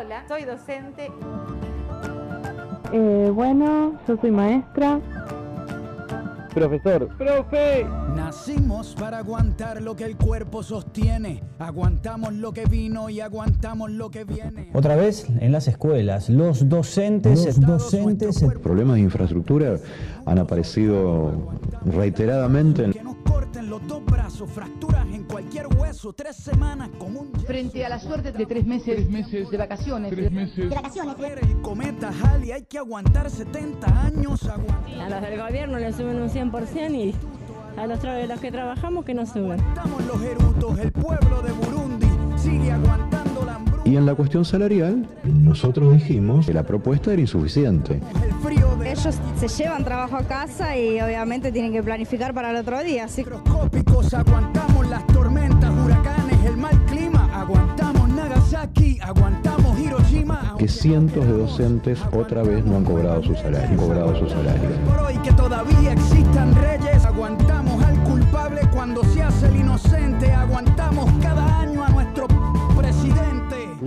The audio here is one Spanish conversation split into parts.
Hola, soy docente. Eh, bueno, yo soy maestra. Profesor. Profe. Nacimos para aguantar lo que el cuerpo sostiene. Aguantamos lo que vino y aguantamos lo que viene. Otra vez en las escuelas, los docentes, los docentes, problemas de infraestructura han aparecido reiteradamente. Que nos corten los dos brazos, fracturas en cualquier hueso, tres semanas con un frente a la suerte de tres meses, tres meses de vacaciones, tres meses de vacaciones. El cometa Halley hay que aguantar 70 años. A los del gobierno le suben un 100% y a los, los que trabajamos que no suben. Aguantamos los erutos, el pueblo de Y en la cuestión salarial, nosotros dijimos que la propuesta era insuficiente. El frío de Ellos se llevan trabajo a casa y obviamente tienen que planificar para el otro día. Microscópicos aguantamos las tormentas, huracanes, el mal clima, aguantamos Nagasaki, aguantamos Hiroshima. Que cientos de docentes otra vez no han cobrado su salario, cobrado su salario. Por hoy que todavía existan reyes,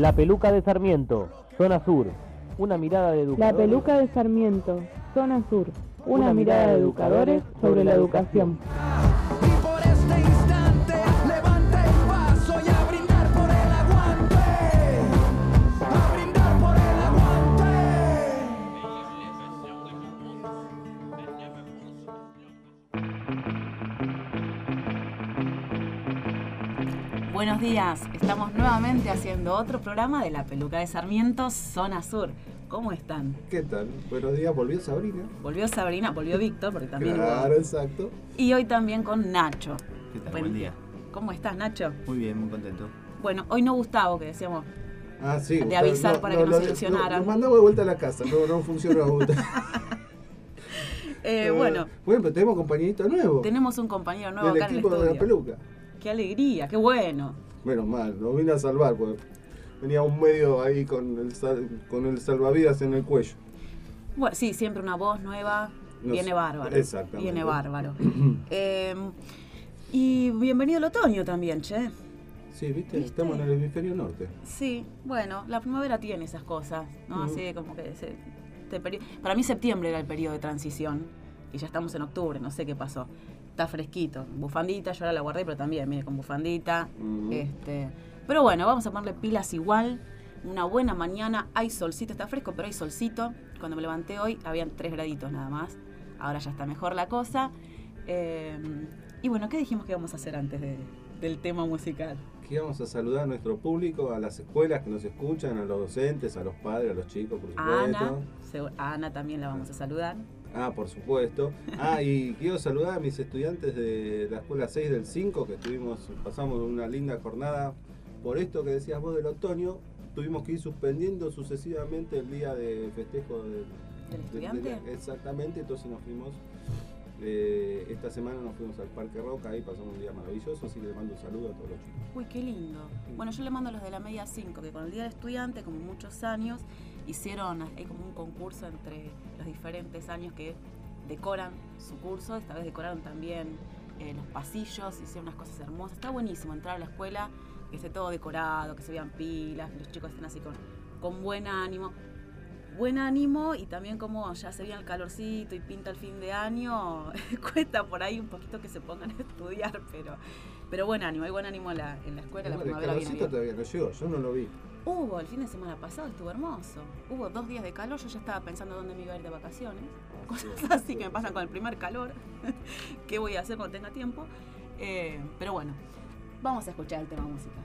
La peluca de Sarmiento, zona sur. Una mirada de educadores. La peluca de Sarmiento, zona sur. Una, Una mirada de educadores sobre la educación. Y Buenos días, estamos nuevamente haciendo otro programa de La Peluca de Sarmiento, Zona Sur. ¿Cómo están? ¿Qué tal? Buenos días, volvió Sabrina. Volvió Sabrina, volvió Víctor, porque también. Claro, exacto. Y hoy también con Nacho. ¿Qué tal? Buen, Buen día. ¿Cómo estás, Nacho? Muy bien, muy contento. Bueno, hoy no Gustavo, que decíamos. Ah, sí. De avisar no, para no, que nos no, solucionaran. Nos mandamos de vuelta a la casa, no, no funciona eh, bueno. Bueno, pero tenemos compañerito nuevo. Tenemos un compañero nuevo Del acá equipo en el de la peluca. Qué alegría, qué bueno. Menos mal, nos vine a salvar, porque venía un medio ahí con el, con el salvavidas en el cuello. Bueno, sí, siempre una voz nueva, Nos, viene bárbaro. Exactamente. Viene bárbaro. eh, y bienvenido el otoño también, che. Sí, ¿viste? ¿viste? Estamos en el hemisferio norte. Sí, bueno, la primavera tiene esas cosas, ¿no? Uh -huh. Así como que... Se, este para mí septiembre era el periodo de transición y ya estamos en octubre, no sé qué pasó. Está fresquito, bufandita, yo ahora la guardé, pero también, mire, con bufandita. Este, pero bueno, vamos a ponerle pilas igual. Una buena mañana, hay solcito, está fresco, pero hay solcito. Cuando me levanté hoy habían 3 graditos nada más. Ahora ya está mejor la cosa. Eh, y bueno, ¿qué dijimos que íbamos a hacer antes de, del tema musical? Que íbamos a saludar a nuestro público, a las escuelas que nos escuchan, a los docentes, a los padres, a los chicos, por supuesto. Ana, a Ana también la vamos a saludar. Ah, por supuesto. Ah, y quiero saludar a mis estudiantes de la escuela 6 del 5, que estuvimos, pasamos una linda jornada por esto que decías vos del otoño. Tuvimos que ir suspendiendo sucesivamente el día de festejo de, del estudiante. De, de, exactamente, entonces nos fuimos. Eh, esta semana nos fuimos al Parque Roca, ahí pasamos un día maravilloso, así que le mando un saludo a todos los chicos. Uy, qué lindo. Bueno, yo le mando a los de la media 5, que con el Día del Estudiante, como muchos años, hicieron, hay como un concurso entre los diferentes años que decoran su curso, esta vez decoraron también eh, los pasillos, hicieron unas cosas hermosas, está buenísimo entrar a la escuela, que esté todo decorado, que se vean pilas, que los chicos estén así con, con buen ánimo. Buen ánimo y también como ya se viene el calorcito y pinta el fin de año, cuesta por ahí un poquito que se pongan a estudiar, pero, pero buen ánimo, hay buen ánimo en la, en la escuela, no, la primavera el calorcito todavía no llegó, yo no lo vi. Hubo el fin de semana pasado, estuvo hermoso. Hubo dos días de calor, yo ya estaba pensando dónde me iba a ir de vacaciones. Cosas así que me pasan con el primer calor. ¿Qué voy a hacer cuando tenga tiempo? Eh, pero bueno, vamos a escuchar el tema musical.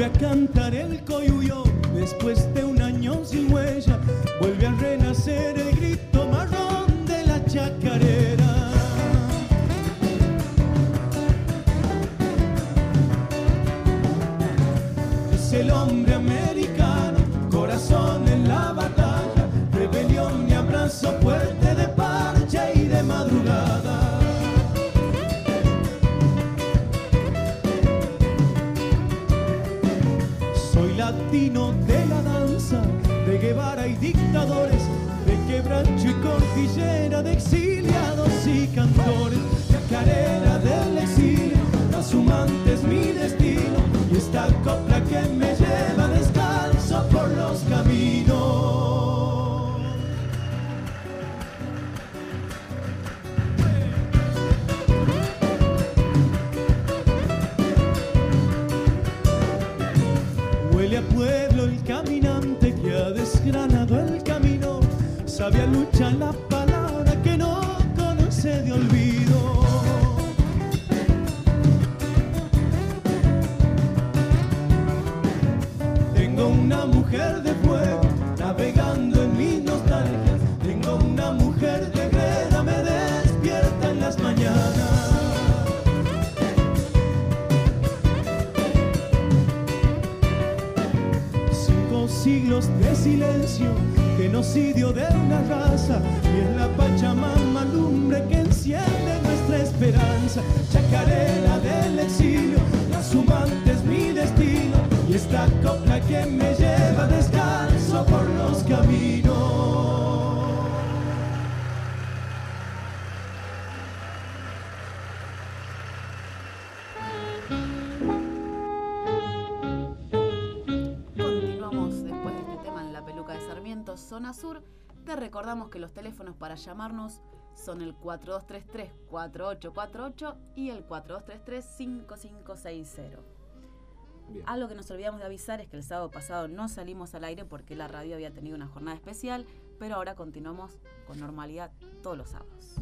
Vuelve a cantar el coyuyo después de un año sin huella. Vuelve a renacer el de exiliados y cantores, chacarera del exilio, trashumante es mi destino y esta copla que me lleva descalzo por los caminos. Huele a pueblo el caminante que ha desgranado el camino. Sabia lucha la you. Zona sur. Te recordamos que los teléfonos para llamarnos son el 4233-4848 y el 4233-5560. Bien. Algo que nos olvidamos de avisar es que el sábado pasado no salimos al aire porque la radio había tenido una jornada especial, pero ahora continuamos con normalidad todos los sábados.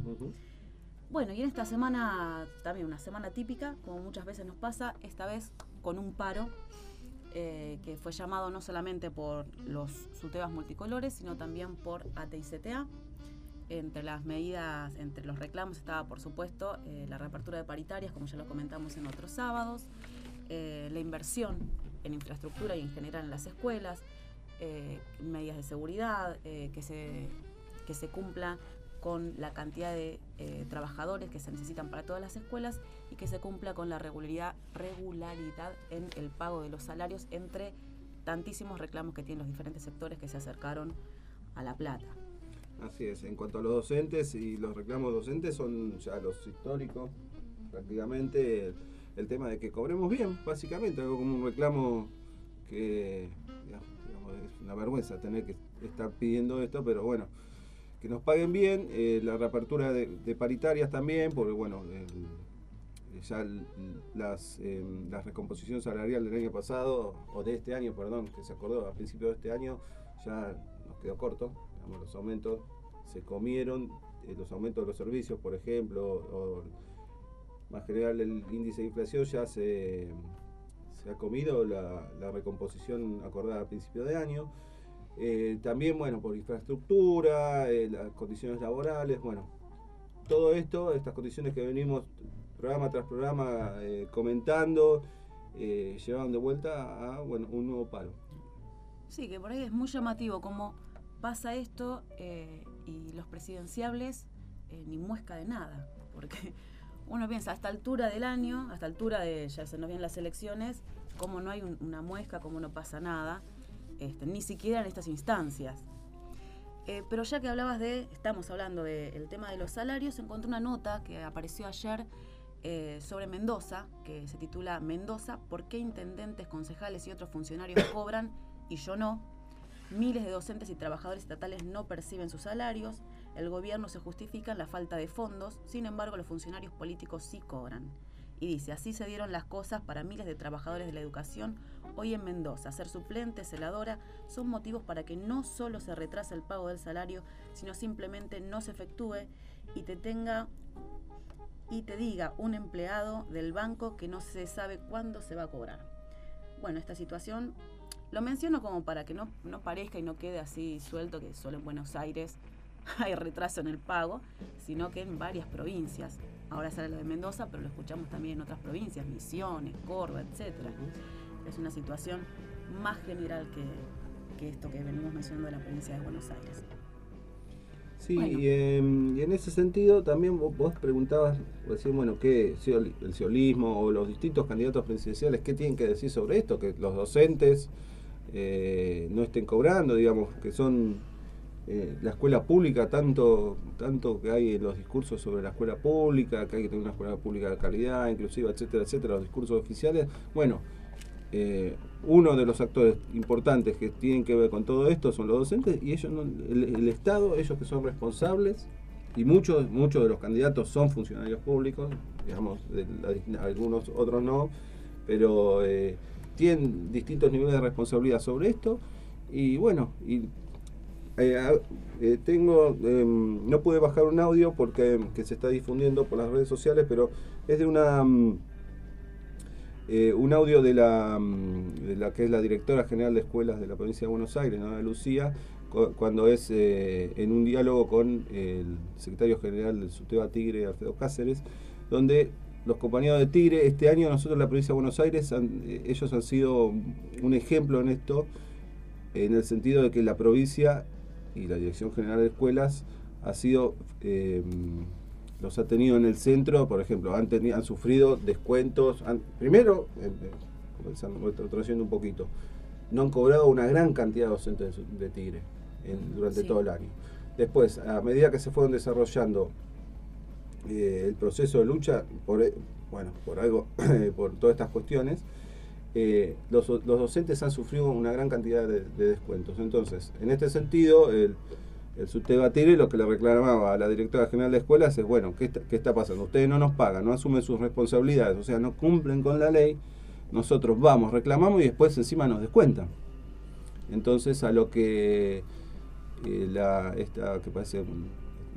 Bueno, y en esta semana, también una semana típica, como muchas veces nos pasa, esta vez con un paro eh, que fue llamado no solamente por los SUTEBAS multicolores, sino también por ATICTA. Entre las medidas, entre los reclamos estaba, por supuesto, eh, la reapertura de paritarias, como ya lo comentamos en otros sábados, eh, la inversión en infraestructura y en general en las escuelas, eh, medidas de seguridad, eh, que, se, que se cumpla con la cantidad de eh, trabajadores que se necesitan para todas las escuelas y que se cumpla con la regularidad, regularidad en el pago de los salarios entre tantísimos reclamos que tienen los diferentes sectores que se acercaron a La Plata. Así es, en cuanto a los docentes y los reclamos docentes son ya los históricos, prácticamente el tema de que cobremos bien, básicamente, algo como un reclamo que es una vergüenza tener que estar pidiendo esto, pero bueno, que nos paguen bien, eh, la reapertura de, de paritarias también, porque bueno, el- ya las, eh, la recomposición salarial del año pasado, o de este año, perdón, que se acordó a principios de este año, ya nos quedó corto, digamos, los aumentos se comieron, eh, los aumentos de los servicios, por ejemplo, o más general el índice de inflación ya se, se ha comido la, la recomposición acordada a principio de año. Eh, también, bueno, por infraestructura, eh, las condiciones laborales, bueno, todo esto, estas condiciones que venimos programa tras programa eh, comentando, eh, llevan de vuelta a bueno, un nuevo paro. Sí, que por ahí es muy llamativo cómo pasa esto eh, y los presidenciables eh, ni muesca de nada. Porque uno piensa, a esta altura del año, a esta altura de ya se nos vienen las elecciones, cómo no hay un- una muesca, cómo no pasa nada, este, ni siquiera en estas instancias. Pero ya que hablabas de, estamos hablando del tema de los salarios, encontré una nota que apareció ayer eh, sobre Mendoza, que se titula Mendoza, ¿por qué intendentes, concejales y otros funcionarios cobran y yo no? Miles de docentes y trabajadores estatales no perciben sus salarios, el gobierno se justifica en la falta de fondos, sin embargo los funcionarios políticos sí cobran. Y dice, así se dieron las cosas para miles de trabajadores de la educación hoy en Mendoza. Ser suplente, celadora, son motivos para que no solo se retrase el pago del salario, sino simplemente no se efectúe y te tenga y te diga un empleado del banco que no se sabe cuándo se va a cobrar. Bueno, esta situación lo menciono como para que no, no parezca y no quede así suelto que solo en Buenos Aires hay retraso en el pago, sino que en varias provincias. Ahora sale lo de Mendoza, pero lo escuchamos también en otras provincias, Misiones, Córdoba, etc. Es una situación más general que, que esto que venimos mencionando de la provincia de Buenos Aires. Sí, Bueno. y, em, y en ese sentido también vos, vos preguntabas, recién, bueno, ¿qué el ciolismo o los distintos candidatos presidenciales, qué tienen que decir sobre esto? Que los docentes eh, no estén cobrando, digamos, que son eh, la escuela pública, tanto, tanto que hay en los discursos sobre la escuela pública, que hay que tener una escuela pública de calidad, inclusive, etcétera, etcétera, los discursos oficiales. Bueno, eh, uno de los actores importantes que tienen que ver con todo esto son los docentes y ellos, no- el, Estado, ellos que son responsables, y muchos, muchos de los candidatos son funcionarios públicos, digamos, algunos otros no, pero eh, tienen distintos niveles de responsabilidad sobre esto. Y bueno, y eh, tengo, em, no pude bajar un audio porque que se está difundiendo por las redes sociales, pero es de una mm, eh, un audio de la, mm, de la que es la directora general de escuelas de la provincia de Buenos Aires, Ana Lucía, cu- cuando es eh, en un diálogo con el secretario general del SUTEBA Tigre, Alfredo Cáceres, donde los compañeros de Tigre, este año nosotros la provincia de Buenos Aires, eh, ellos han sido un ejemplo en esto, en el sentido de que la provincia y la Dirección General de Escuelas ha sido, los ha tenido en el centro, por ejemplo, han, teni- han sufrido descuentos, han- primero, eh, eh, trayendo un poquito, no han cobrado una gran cantidad de docentes de, Tigre en- durante Sí. todo el año. Después, a medida que se fueron desarrollando eh, el proceso de lucha, por, bueno, por algo, por todas estas cuestiones, eh, los, los docentes han sufrido una gran cantidad de, de descuentos. Entonces, en este sentido, el, el Subteba Tigre lo que le reclamaba a la directora general de escuelas es, bueno, ¿qué está, qué está pasando? Ustedes no nos pagan, no asumen sus responsabilidades, o sea, no cumplen con la ley, nosotros vamos, reclamamos y después encima nos descuentan. Entonces, a lo que eh, la, esta que parece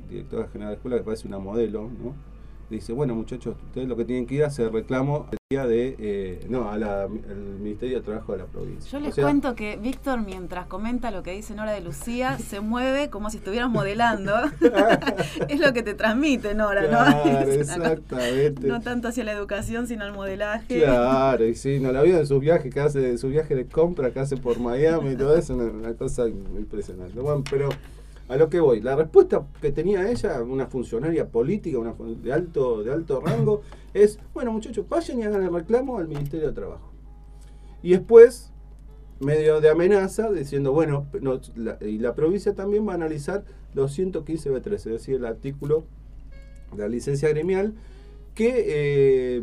directora general de escuela, que parece una modelo, ¿no? Dice, bueno muchachos, ustedes lo que tienen que ir a hacer reclamo el día de, eh, no, al Ministerio de Trabajo de la provincia. Yo O les sea, cuento que Víctor, mientras comenta lo que dice Nora de Lucía, se mueve como si estuvieras modelando. es lo que te transmite Nora, ¿no? Claro, exactamente. No tanto hacia la educación, sino al modelaje. Claro, y sí, no la vida de sus viajes que hace, de sus viajes de compra que hace por Miami y todo eso, una, una cosa impresionante. Bueno, pero a lo que voy, la respuesta que tenía ella, una funcionaria política, una de alto, de alto rango, es, bueno muchachos, vayan y hagan el reclamo al Ministerio de Trabajo. Y después, medio de amenaza, diciendo, bueno, no, la- y la provincia también va a analizar los 115 B3, es decir, el artículo de la licencia gremial, que eh,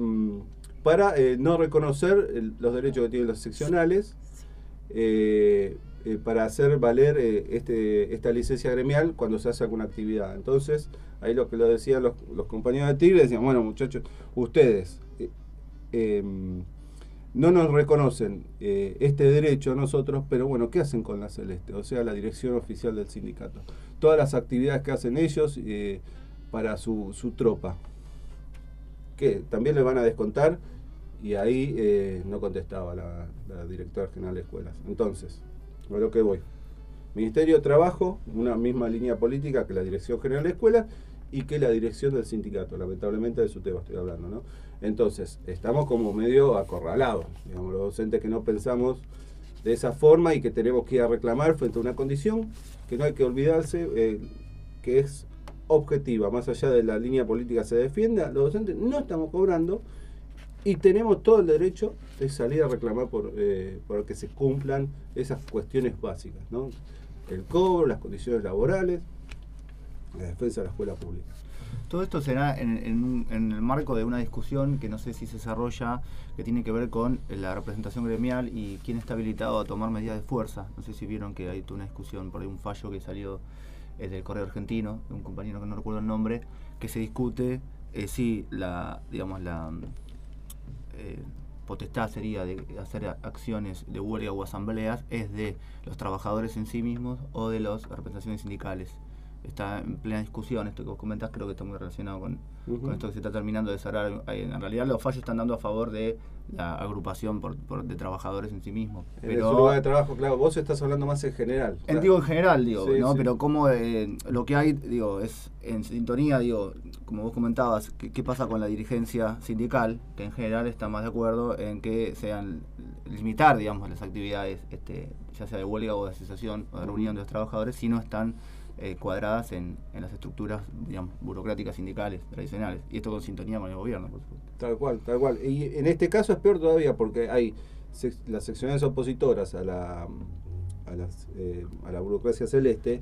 para eh, no reconocer el- los derechos que tienen los seccionales, eh, eh, para hacer valer eh, este, esta licencia gremial cuando se hace alguna actividad. Entonces, ahí lo que lo decían los, compañeros de Tigre, decían, bueno muchachos, ustedes eh, em, no nos reconocen este derecho a nosotros, pero bueno, ¿qué hacen con la Celeste? O sea, la dirección oficial del sindicato. Todas las actividades que hacen ellos para su, su tropa. ¿Qué? ¿También le van a descontar? Y ahí no contestaba la, la directora general de escuelas. Entonces, a lo que voy. Ministerio de Trabajo, una misma línea política que la Dirección General de Escuelas y que la dirección del sindicato, lamentablemente de su tema estoy hablando, ¿no? Entonces, estamos como medio acorralados, digamos, los docentes que no pensamos de esa forma y que tenemos que ir a reclamar frente a una condición que no hay que olvidarse, eh, que es objetiva, más allá de la línea política se defienda, los docentes no estamos cobrando y tenemos todo el derecho de salir a reclamar por, eh, por que se cumplan esas cuestiones básicas, ¿no? El cobro, las condiciones laborales, la defensa de la escuela pública. Todo esto será en, en en el marco de una discusión que no sé si se desarrolla, que tiene que ver con la representación gremial y quién está habilitado a tomar medidas de fuerza. No sé si vieron que hay una discusión por ahí, un fallo que salió eh, del Correo Argentino, de un compañero que no recuerdo el nombre, que se discute eh, si la, digamos, la eh, potestad sería de hacer acciones de huelga o asambleas es de los trabajadores en sí mismos o de las representaciones sindicales. Está en plena discusión, esto que vos comentás creo que está muy relacionado con, esto que se está terminando de cerrar. En realidad los fallos están dando a favor de la agrupación por, por- de trabajadores en sí mismos. En Pero su lugar de trabajo, claro, vos estás hablando más en general. en, claro. digo en general, digo, Sí, ¿no? sí. Pero como eh, lo que hay, digo, es en sintonía, digo, como vos comentabas, ¿qué, qué pasa con la dirigencia sindical? Que en general está más de acuerdo en que sean limitar, digamos, las actividades, este, ya sea de huelga o de asociación o de reunión de los trabajadores, si no están eh, cuadradas en, en las estructuras, digamos, burocráticas sindicales tradicionales. Y esto con sintonía con el gobierno, por supuesto. Tal cual, tal cual. Y en este caso es peor todavía porque hay sec- las secciones opositoras a la, a, las, eh, a la burocracia celeste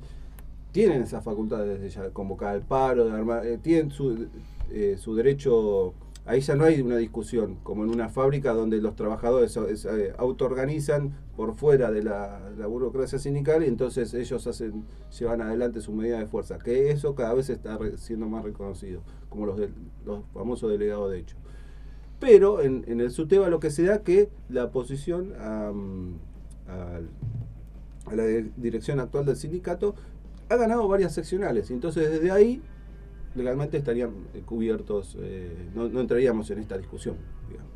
tienen esas facultades de ya convocar al paro, de armar, eh, tienen su, eh, su derecho, ahí ya no hay una discusión, como en una fábrica donde los trabajadores autoorganizan por fuera de la, burocracia sindical y entonces ellos hacen, llevan adelante su medida de fuerza, que eso cada vez está siendo más reconocido, como los, de- los famosos delegados de hecho. Pero en, en el SUTEBA lo que se da que la oposición a, a la dirección actual del sindicato ha ganado varias seccionales. Entonces desde ahí legalmente estarían eh, cubiertos, eh, no, no entraríamos en esta discusión. digamos.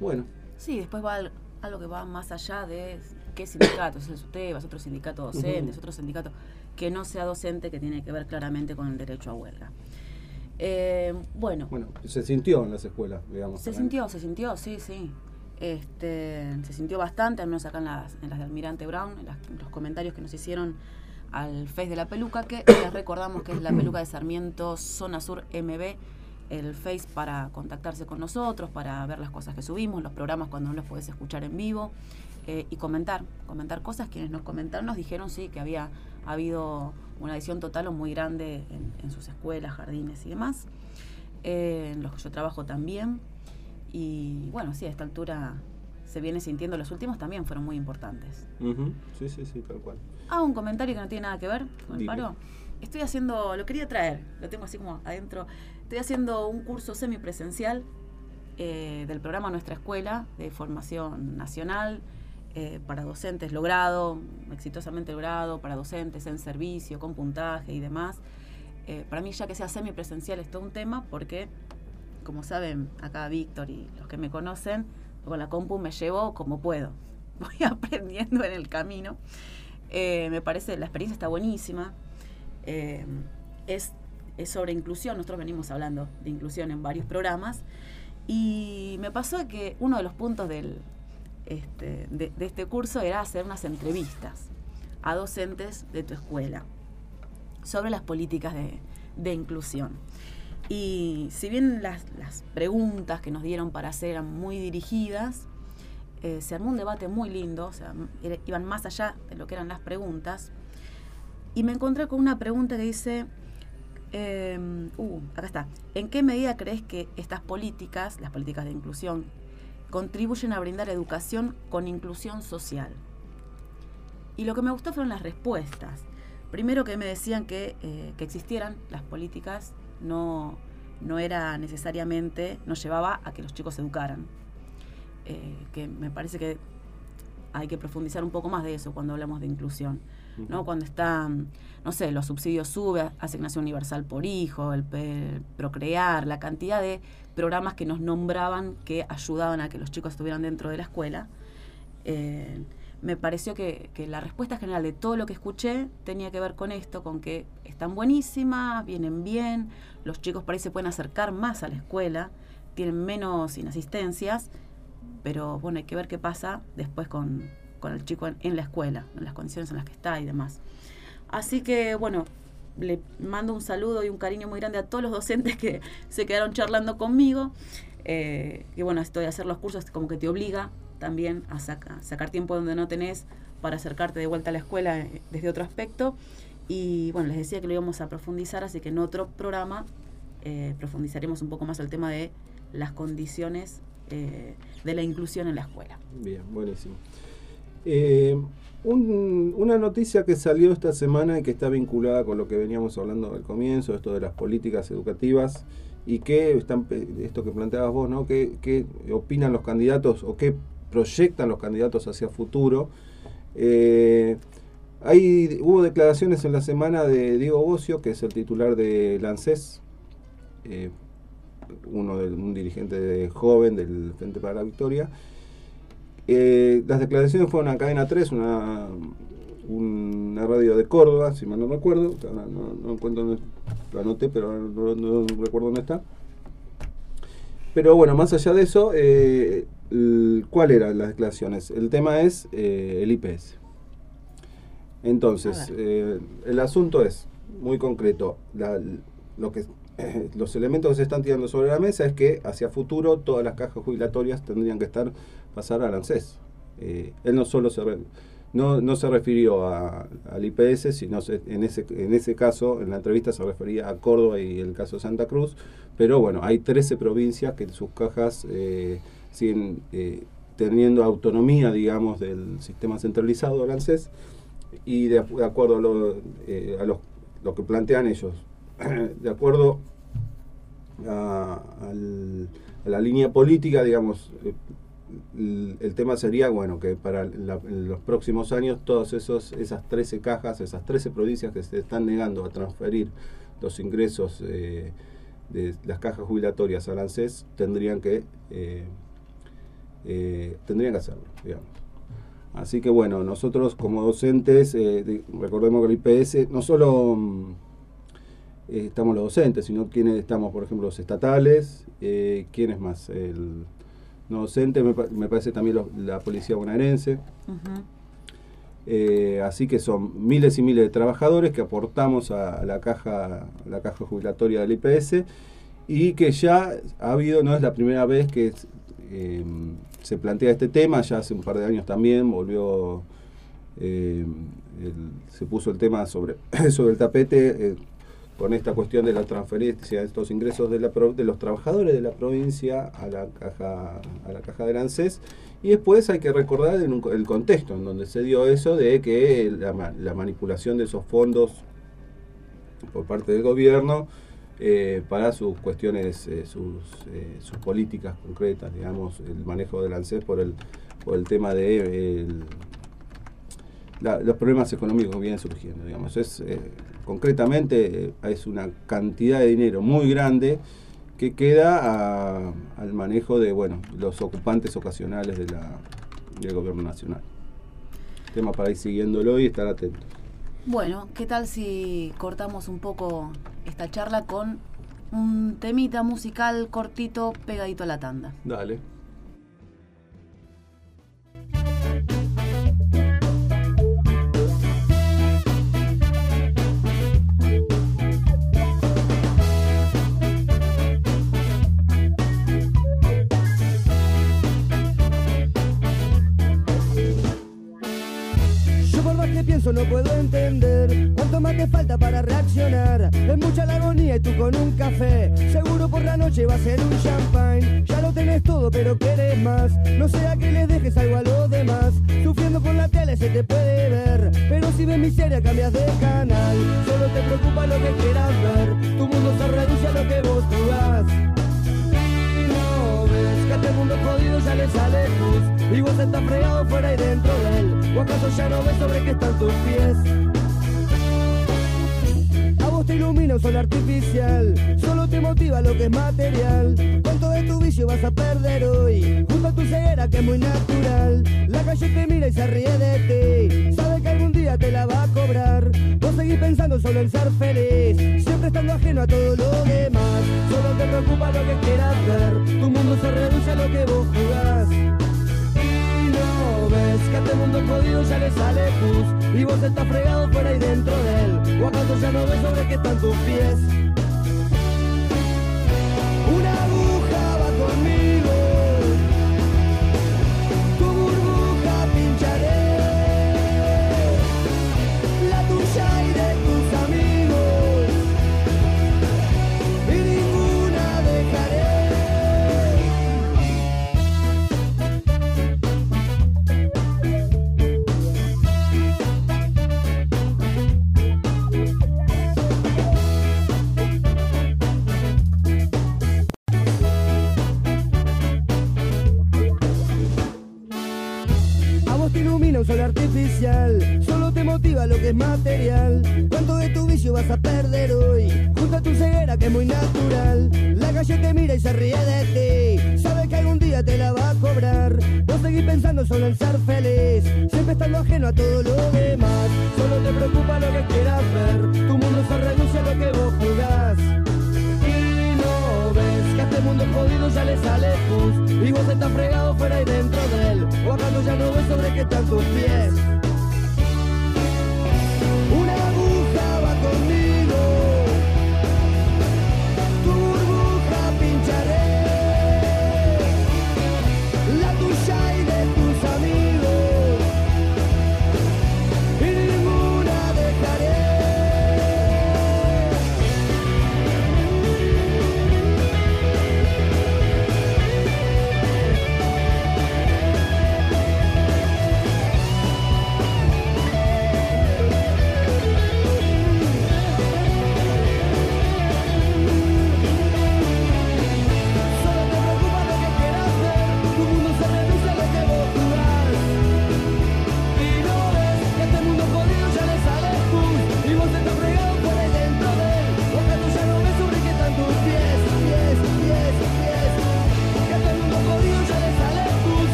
Bueno, Sí, después va al- algo que va más allá de qué sindicato, es es otro sindicato docente, es otro sindicato que no sea docente, que tiene que ver claramente con el derecho a huelga. Eh, bueno, bueno, se sintió en las escuelas, digamos. se sintió, se sintió, sí, sí. Este, se sintió bastante, al menos acá en las, en las de Almirante Brown, en las- los comentarios que nos hicieron al Face de la Peluca, que les recordamos que es la Peluca de Sarmiento Zona Sur MB, el Face para contactarse con nosotros, para ver las cosas que subimos, los programas cuando no los podés escuchar en vivo eh, y comentar, comentar cosas. Quienes nos comentaron nos dijeron sí que había habido una adición total o muy grande en, en sus escuelas, jardines y demás, eh, en los que yo trabajo también. Y bueno, sí, a esta altura se viene sintiendo, los últimos también fueron muy importantes. Ujú, Sí, sí, sí, tal cual. Ah, un comentario que no tiene nada que ver con el Dime. paro. Estoy haciendo, lo quería traer, lo tengo así como adentro. Estoy haciendo un curso semipresencial eh, del programa Nuestra Escuela de Formación Nacional eh, para docentes logrado, exitosamente logrado, para docentes en servicio, con puntaje y demás. Eh, para mí ya que sea semipresencial es todo un tema porque, como saben, acá Víctor y los que me conocen, con la compu me llevo como puedo. Voy aprendiendo en el camino. Eh, me parece, la experiencia está buenísima. Eh, es, sobre inclusión, nosotros venimos hablando de inclusión en varios programas. Y me pasó que uno de los puntos del, este, de, de este curso era hacer unas entrevistas a docentes de tu escuela sobre las políticas de, de inclusión. Y si bien las, las preguntas que nos dieron para hacer eran muy dirigidas, eh, se armó un debate muy lindo, o sea, iban más allá de lo que eran las preguntas. Y me encontré con una pregunta que dice, eh, uh, acá está, ¿en qué medida crees que estas políticas, las políticas de inclusión, contribuyen a brindar educación con inclusión social? Y lo que me gustó fueron las respuestas. Primero que me decían que, eh, que existieran las políticas no, no era necesariamente, no llevaba a que los chicos se educaran. Eh, que me parece que hay que profundizar un poco más de eso cuando hablamos de inclusión. ¿no? Cuando están, no sé, los subsidios sube, asignación universal por hijo, el, procrear, la cantidad de programas que nos nombraban que ayudaban a que los chicos estuvieran dentro de la escuela. Eh, me pareció que, que la respuesta general de todo lo que escuché tenía que ver con esto, con que están buenísimas, vienen bien, los chicos por ahí se pueden acercar más a la escuela, tienen menos inasistencias, pero bueno, hay que ver qué pasa después con, con el chico en, la escuela, en las condiciones en las que está y demás. Así que bueno, le mando un saludo y un cariño muy grande a todos los docentes que se quedaron charlando conmigo. Eh, y bueno, esto de hacer los cursos como que te obliga también a saca- sacar tiempo donde no tenés para acercarte de vuelta a la escuela eh, desde otro aspecto. Y bueno, les decía que lo íbamos a profundizar, así que en otro programa eh, profundizaremos un poco más el tema de las condiciones eh, de la inclusión en la escuela. Bien, buenísimo. Un- una noticia que salió esta semana y que está vinculada con lo que veníamos hablando al comienzo, esto de las políticas educativas y que están, esto que planteabas vos, ¿no? ¿Qué, qué opinan los candidatos o qué proyectan los candidatos hacia futuro? Eh, hay, hubo declaraciones en la semana de Diego Bocio, que es el titular de Lancés, eh, uno de, un dirigente joven del Frente para la Victoria. Eh, las declaraciones fueron a Cadena 3, una, una radio de Córdoba, si mal no recuerdo. No, no, no encuentro lo anoté, pero no, recuerdo dónde está. Pero bueno, más allá de eso, eh, ¿cuál eran las declaraciones? El tema es eh, el IPS. Entonces, eh, el asunto es muy concreto. La- lo que, los elementos que se están tirando sobre la mesa es que hacia futuro todas las cajas jubilatorias tendrían que estar pasar al ANSES. Eh, él no solo se re- no, no se refirió a- al IPS, sino se- en ese, en ese caso, en la entrevista se refería a Córdoba y el caso de Santa Cruz, pero bueno, hay 13 provincias que sus cajas eh, teniendo autonomía, digamos, del sistema centralizado ANSES, y de, acuerdo a, lo, eh, a los- lo que plantean ellos, de acuerdo a, a la línea política, digamos, eh, el, tema sería, bueno, que para la- los próximos años todas esas 13 cajas, esas 13 provincias que se están negando a transferir los ingresos de las cajas jubilatorias al ANSES tendrían que, eh, tendrían que hacerlo, digamos. Así que bueno, nosotros como docentes, eh, de- recordemos que el IPS no solo mm, eh, estamos los docentes, sino quienes estamos, por ejemplo, los estatales, eh, quiénes más, el no docente, me, pa- me parece también los- la policía bonaerense. Así que son miles y miles de trabajadores que aportamos a, a la caja a la caja jubilatoria del IPS y que ya ha habido, no es la primera vez que se plantea este tema, ya hace un par de años también volvió, eh, el- se puso el tema sobre, sobre el tapete eh, con esta cuestión de la transferencia de estos ingresos de, la, de los trabajadores de la provincia a la caja, a la caja del. Y después hay que recordar co- el contexto en donde se dio eso de que la, la manipulación de esos fondos por parte del gobierno eh, para sus cuestiones, eh, sus, eh, sus políticas concretas, digamos, el manejo del ANSES por el, por el tema de los problemas económicos que vienen surgiendo, digamos. Es, concretamente es una cantidad de dinero muy grande que queda al manejo de bueno los ocupantes ocasionales del gobierno nacional. Tema para ir siguiéndolo y estar atentos. Bueno, ¿qué tal si cortamos un poco esta charla con un temita musical cortito pegadito a la tanda? Dale. Pienso no puedo entender cuánto más te falta para reaccionar. Es mucha la agonía y tú con un café. Seguro por la noche va a ser un champagne. Ya lo tenés todo pero querés más. No sea que les dejes algo a los demás. Sufriendo con la tele se te puede ver. Pero si ves miseria cambias de canal. Solo te preocupa lo que quieras ver. Tu mundo se reduce a lo que vos jugás. No ves que a este mundo jodido ya le sale luz Y vos estás fregado fuera y dentro de él ¿O acaso ya no ves sobre qué están tus pies? A vos te ilumina un sol artificial Solo te motiva lo que es material. ¿Cuánto de tu vicio vas a perder hoy? Junto a tu ceguera que es muy natural. La calle te mira y se ríe de ti Sabe que algún día te la va a cobrar. Vos seguís pensando solo en ser feliz Siempre estando ajeno a todo lo demás. Solo te preocupa lo que quieras ver Tu mundo se reduce a lo que vos jugás ves que a este mundo jodido ya le sale pus Y vos estás fregado fuera y dentro de él ¿O acaso ya no ves sobre qué están tus pies? En ser feliz, siempre estando ajeno a todo lo demás. Solo te preocupa lo que quieras ver. Tu mundo se reduce a lo que vos jugás. Y no ves que a este mundo jodido ya le sale pus Y vos estás fregado fuera y dentro de él O acaso ya no ves sobre qué están tus pies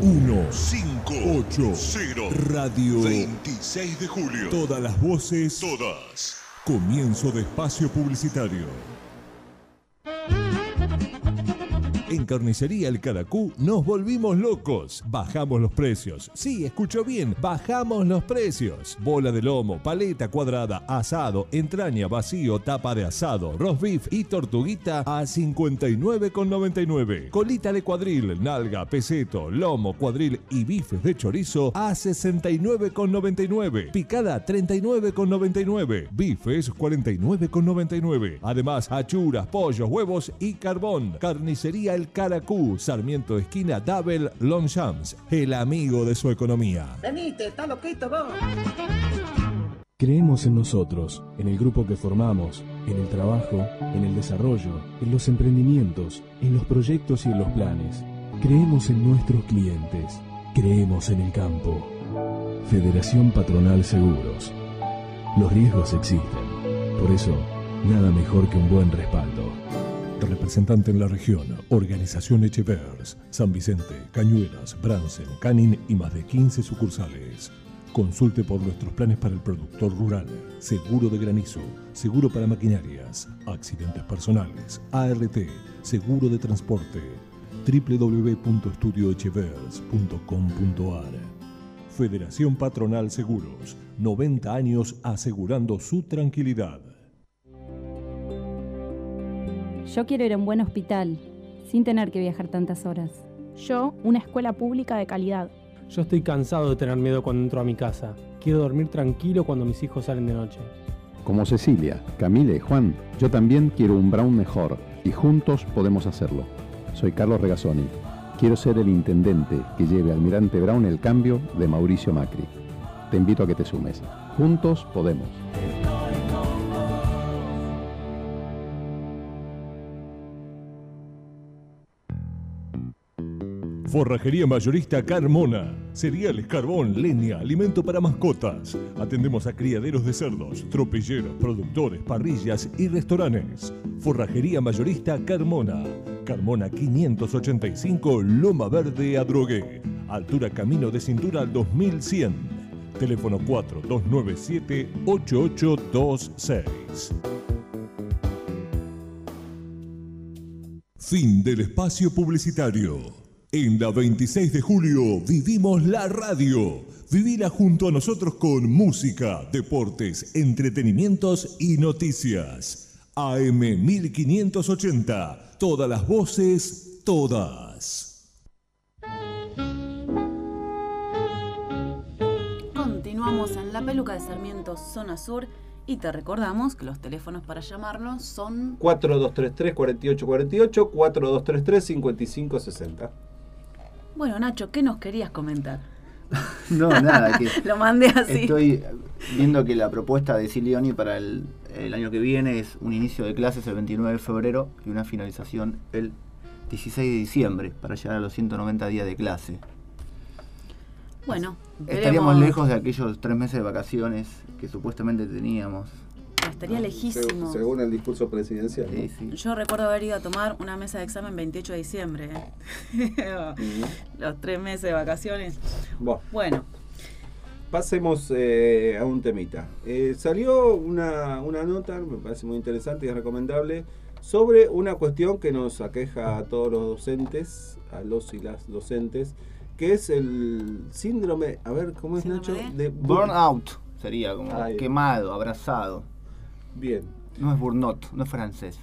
1-5-8-0 Radio 26 de julio. Todas las voces. Todas. Comienzo de espacio publicitario. En Carnicería El Caracú nos volvimos locos. Bajamos los precios. Sí, escuchó bien, bajamos los precios. Bola de lomo, paleta cuadrada, asado, entraña, vacío, tapa de asado, roast beef y tortuguita a 59,99. Colita de cuadril, nalga, peseto, lomo, cuadril y bifes de chorizo a 69,99. Picada 39,99. Bifes 49,99. Además, achuras, pollos, huevos y carbón. Carnicería El Caracú, Sarmiento Esquina, Double Longchamps. El amigo de su economía. Venite, está loquito vos. Creemos en nosotros, en el grupo que formamos, en el trabajo, en el desarrollo, en los emprendimientos, en los proyectos y en los planes. Creemos en nuestros clientes. Creemos en el campo. Federación Patronal Seguros. Los riesgos existen. Por eso, nada mejor que un buen respaldo. Representante en la región, Organización Echevers, San Vicente, Cañuelas, Bransen, Canin y más de 15 sucursales. Consulte por nuestros planes para el productor rural, seguro de granizo, seguro para maquinarias, accidentes personales, ART, seguro de transporte, www.estudioechevers.com.ar. Federación Patronal Seguros, 90 años asegurando su tranquilidad. Yo quiero ir a un buen hospital, sin tener que viajar tantas horas. Yo, una escuela pública de calidad. Yo estoy cansado de tener miedo cuando entro a mi casa. Quiero dormir tranquilo cuando mis hijos salen de noche. Como Cecilia, Camila y Juan, yo también quiero un Brown mejor y juntos podemos hacerlo. Soy Carlos Regazzoni. Quiero ser el intendente que lleve al Almirante Brown el cambio de Mauricio Macri. Te invito a que te sumes. Juntos podemos. Forrajería mayorista Carmona. Cereales, carbón, leña, alimento para mascotas. Atendemos a criaderos de cerdos, tropilleros, productores, parrillas y restaurantes. Forrajería mayorista Carmona. Carmona 585 Loma Verde Adrogué. Altura Camino de Cintura al 2100. Teléfono 4297-8826. Fin del espacio publicitario. En la 26 de julio vivimos la radio. Vivila junto a nosotros con música, deportes, entretenimientos y noticias. AM 1580. Todas las voces, todas. Continuamos en la peluca de Sarmiento, zona sur. Y te recordamos que los teléfonos para llamarnos son 4233-4848, 4233-5560. Bueno, Nacho, ¿qué nos querías comentar? No, nada, que Lo mandé así. Estoy viendo que la propuesta de Silioni para el, el año que viene es un inicio de clases el 29 de febrero y una finalización el 16 de diciembre para llegar a los 190 días de clase. Bueno, Estaríamos veremos. lejos de aquellos tres meses de vacaciones que supuestamente teníamos. Estaría lejísimo. Se- Según el discurso presidencial. ¿no? Yo recuerdo haber ido a tomar una mesa de examen 28 de diciembre. ¿eh? Los tres meses de vacaciones. Bueno, Bueno, pasemos eh, a un temita. Eh, salió una, una nota, me parece muy interesante y es recomendable, sobre una cuestión que nos aqueja a todos los docentes, a los y las docentes, que es el síndrome, a ver, ¿cómo es Nacho? De Burnout sería como quemado, abrazado. Bien. No es burnout, no es francés.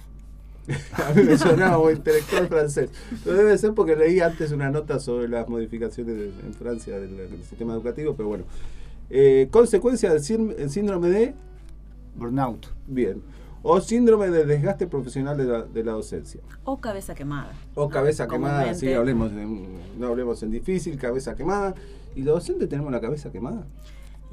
A mí me sonaba intelectual francés. Pero debe ser porque leí antes una nota sobre las modificaciones de- en Francia del, del sistema educativo, pero bueno. Eh, consecuencia del sín- el síndrome de burnout. Bien. O síndrome de desgaste profesional de la, de la docencia. o cabeza quemada. O cabeza quemada, sí, hablemos en- no hablemos en difícil, cabeza quemada. ¿Y los docentes tenemos la cabeza quemada?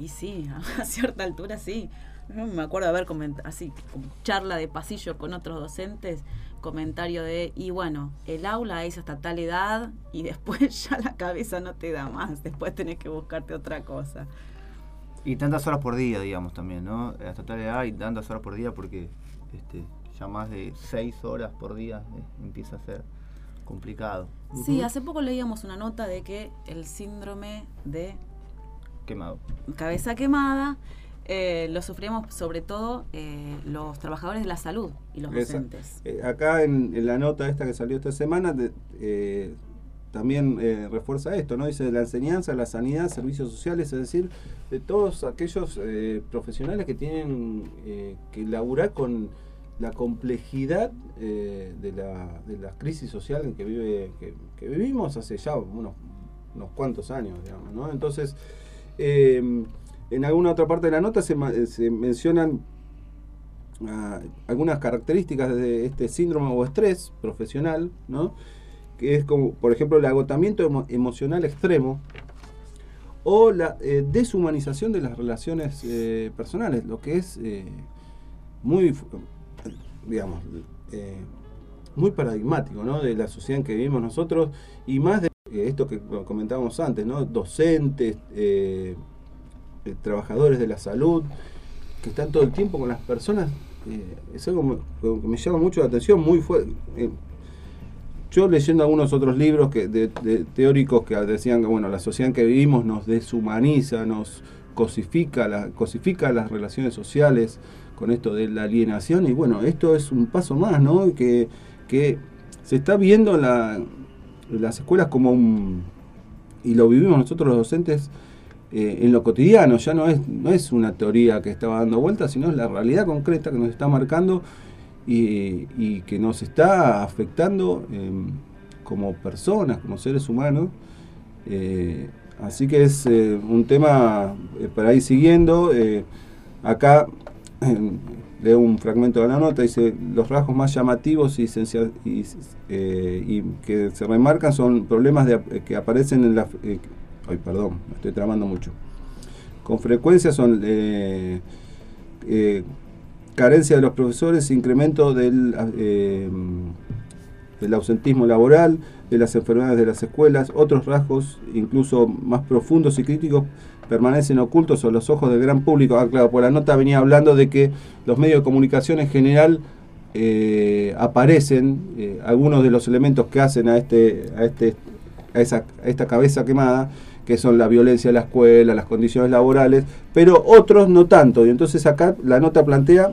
Y sí, a cierta altura sí. Yo me acuerdo haber comentado así, como charla de pasillo con otros docentes, comentario de, y bueno, el aula es hasta tal edad y después ya la cabeza no te da más, después tenés que buscarte otra cosa. Y tantas horas por día, digamos, también, ¿no? Hasta tal edad y tantas horas por día porque este, ya más de seis horas por día eh, empieza a ser complicado. Sí, hace poco leíamos una nota de que el síndrome de Quemado. cabeza quemada eh, lo sufrimos sobre todo eh, los trabajadores de la salud y los Esa- docentes. eh, acá en, en la nota esta que salió esta semana de- también refuerza esto, ¿no? Dice de la enseñanza, la sanidad, servicios sociales, es decir, de todos aquellos profesionales que tienen que laburar con la complejidad de, la, de la crisis social en que vive que, que vivimos hace ya unos, unos cuantos años, digamos, ¿no? Entonces, en alguna otra parte de la nota se, se mencionan ah, algunas características de este síndrome o estrés profesional, ¿no? que es como, por ejemplo, el agotamiento emo- emocional extremo o la eh, deshumanización de las relaciones eh, personales, lo que es eh, muy, digamos, eh, muy paradigmático ¿no? de la sociedad en que vivimos nosotros y más de eh, esto que comentábamos antes, ¿no? docentes, eh, eh, trabajadores de la salud, que están todo el tiempo con las personas, eh, es algo que me llama mucho la atención, muy fuerte. yo leyendo algunos otros libros que, de, de teóricos que decían que bueno, la sociedad en que vivimos nos deshumaniza, nos cosifica, la, cosifica las relaciones sociales con esto de la alienación, y bueno, esto es un paso más, ¿no? Que, que se está viendo en, la, en las escuelas como un... y lo vivimos nosotros los docentes eh, en lo cotidiano, ya no es, no es una teoría que estaba dando vueltas, sino es la realidad concreta que nos está marcando y, que nos está afectando eh, como personas, como seres humanos. Eh, así que es eh, un tema para ir siguiendo. acá leo un fragmento de la nota, dice, los rasgos más llamativos y, y, y que se remarcan son problemas que aparecen en la... eh, ay, perdón, me estoy tramando mucho. Con frecuencia son eh, eh, carencia de los profesores, incremento del, eh, del ausentismo laboral, de las enfermedades de las escuelas, otros rasgos incluso más profundos y críticos permanecen ocultos a los ojos del gran público. Ah, claro, por la nota venía hablando de que los medios de comunicación en general eh, aparecen eh, algunos de los elementos que hacen a este a este a, esa, a esta cabeza quemada que son la violencia de la escuela, las condiciones laborales, pero otros no tanto. Y entonces acá la nota plantea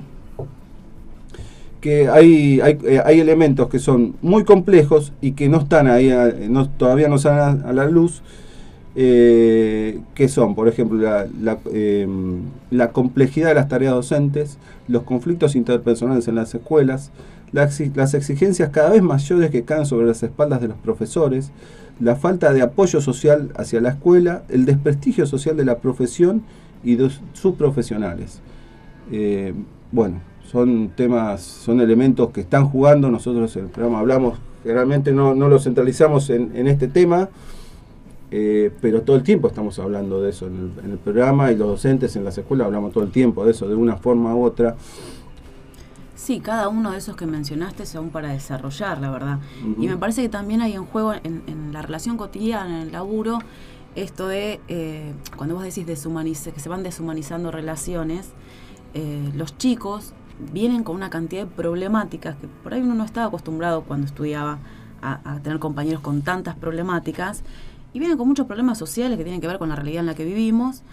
que hay, hay, eh, elementos que son muy complejos y que no están ahí, no, todavía no salen a, la luz, eh, que son, por ejemplo, la, la, complejidad de las tareas docentes, los conflictos interpersonales en las escuelas, las exigencias cada vez mayores que caen sobre las espaldas de los profesores, la falta de apoyo social hacia la escuela, el desprestigio social de la profesión y de sus profesionales. Eh, bueno, son temas, son elementos que están jugando, nosotros en el programa hablamos, generalmente no, no lo centralizamos en, en este tema, eh, pero todo el tiempo estamos hablando de eso en en el programa y los docentes en las escuelas hablamos todo el tiempo de eso, de una forma u otra. Sí, cada uno de esos que mencionaste son para desarrollar, la verdad. Y me parece que también hay en juego en, en la relación cotidiana, en el laburo, esto de eh, cuando vos decís deshumanice, que se van deshumanizando relaciones, eh, los chicos vienen con una cantidad de problemáticas que por ahí uno no estaba acostumbrado cuando estudiaba a, a tener compañeros con tantas problemáticas y vienen con muchos problemas sociales que tienen que ver con la realidad en la que vivimos.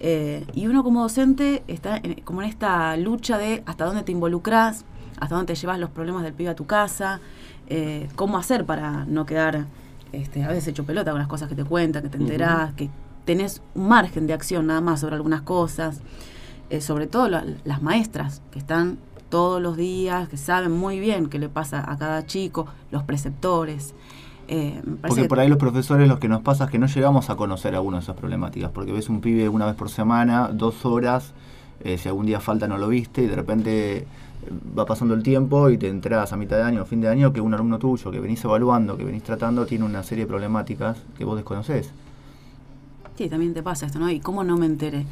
Eh, y uno como docente está en- como en esta lucha de hasta dónde te involucras, hasta dónde te llevas los problemas del pibe a tu casa, eh, cómo hacer para no quedar este, a veces hecho pelota con las cosas que te cuentan, que te enterás, que tenés un margen de acción nada más sobre algunas cosas, eh, sobre todo la- las maestras que están todos los días, que saben muy bien qué le pasa a cada chico, los preceptores. Eh, Porque que- por ahí los profesores lo que nos pasa es que no llegamos a conocer algunas de esas problemáticas, porque ves un pibe una vez por semana, dos horas, eh, si algún día falta no lo viste y de repente eh, va pasando el tiempo y te enteras a mitad de año o fin de año que un alumno tuyo que venís evaluando, que venís tratando, tiene una serie de problemáticas que vos desconocés. Sí, también te pasa esto, ¿no? Y cómo no me enteré.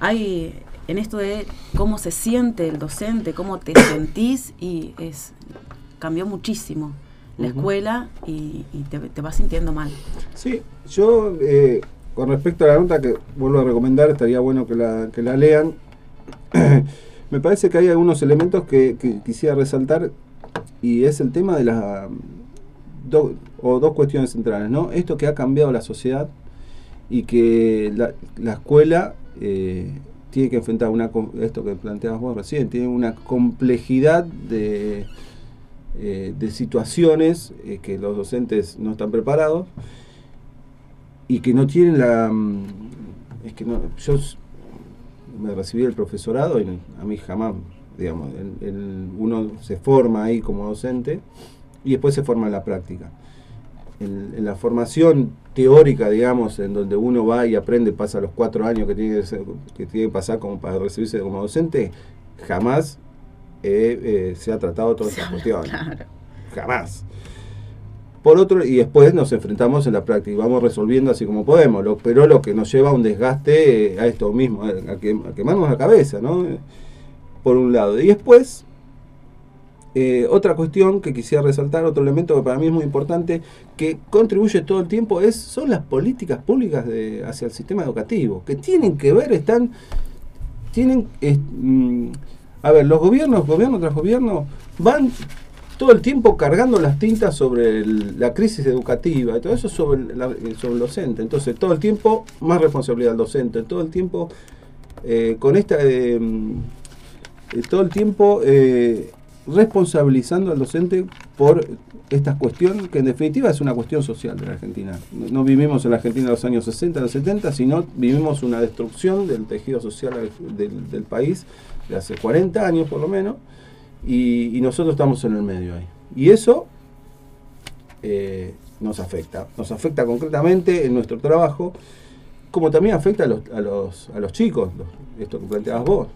Hay en esto de cómo se siente el docente, cómo te sentís y es cambió muchísimo la escuela y, y te, te vas sintiendo mal. Sí, yo eh, con respecto a la nota que vuelvo a recomendar, estaría bueno que la, que la lean. Me parece que hay algunos elementos que, que quisiera resaltar y es el tema de la do- o dos cuestiones centrales, ¿no? Esto que ha cambiado la sociedad y que la, la escuela eh, tiene que enfrentar una esto que planteabas vos recién, tiene una complejidad de, eh, de situaciones eh, que los docentes no están preparados y que no tienen la mm, es que no yo me recibí del profesorado y a mí jamás digamos el- uno se forma ahí como docente y después se forma en la práctica. En, en la formación teórica, digamos, en donde uno va y aprende, pasa los cuatro años que tiene que, que, tiene que pasar como para recibirse como docente, jamás eh, eh, se ha tratado toda esa cuestión. Jamás. Por otro, y después nos enfrentamos en la práctica y vamos resolviendo así como podemos, lo- pero lo que nos lleva a un desgaste eh, a esto mismo, a, a que- a quemarnos la cabeza, ¿no? Por un lado. Y después, eh, otra cuestión que quisiera resaltar, otro elemento que para mí es muy importante, que contribuye todo el tiempo, es, son las políticas públicas de, hacia el sistema educativo, que tienen que ver, están, tienen, es- mm, a ver, los gobiernos, gobierno tras gobierno, van todo el tiempo cargando las tintas sobre el- la crisis educativa y todo eso eh, sobre el docente. Entonces, todo el tiempo más responsabilidad del docente, todo el tiempo eh, con esta... eh, eh, todo el tiempo responsabilizando al docente por esta cuestión, que en definitiva es una cuestión social de la Argentina. No, vivimos en la Argentina de los años 60, los 70, sino vivimos una destrucción del tejido social al- del país de hace 40 años por lo menos, y, y nosotros estamos en el medio ahí. Y eso eh, nos afecta, nos afecta concretamente en nuestro trabajo, como también afecta a los, a los, a los chicos, los- esto que planteabas vos.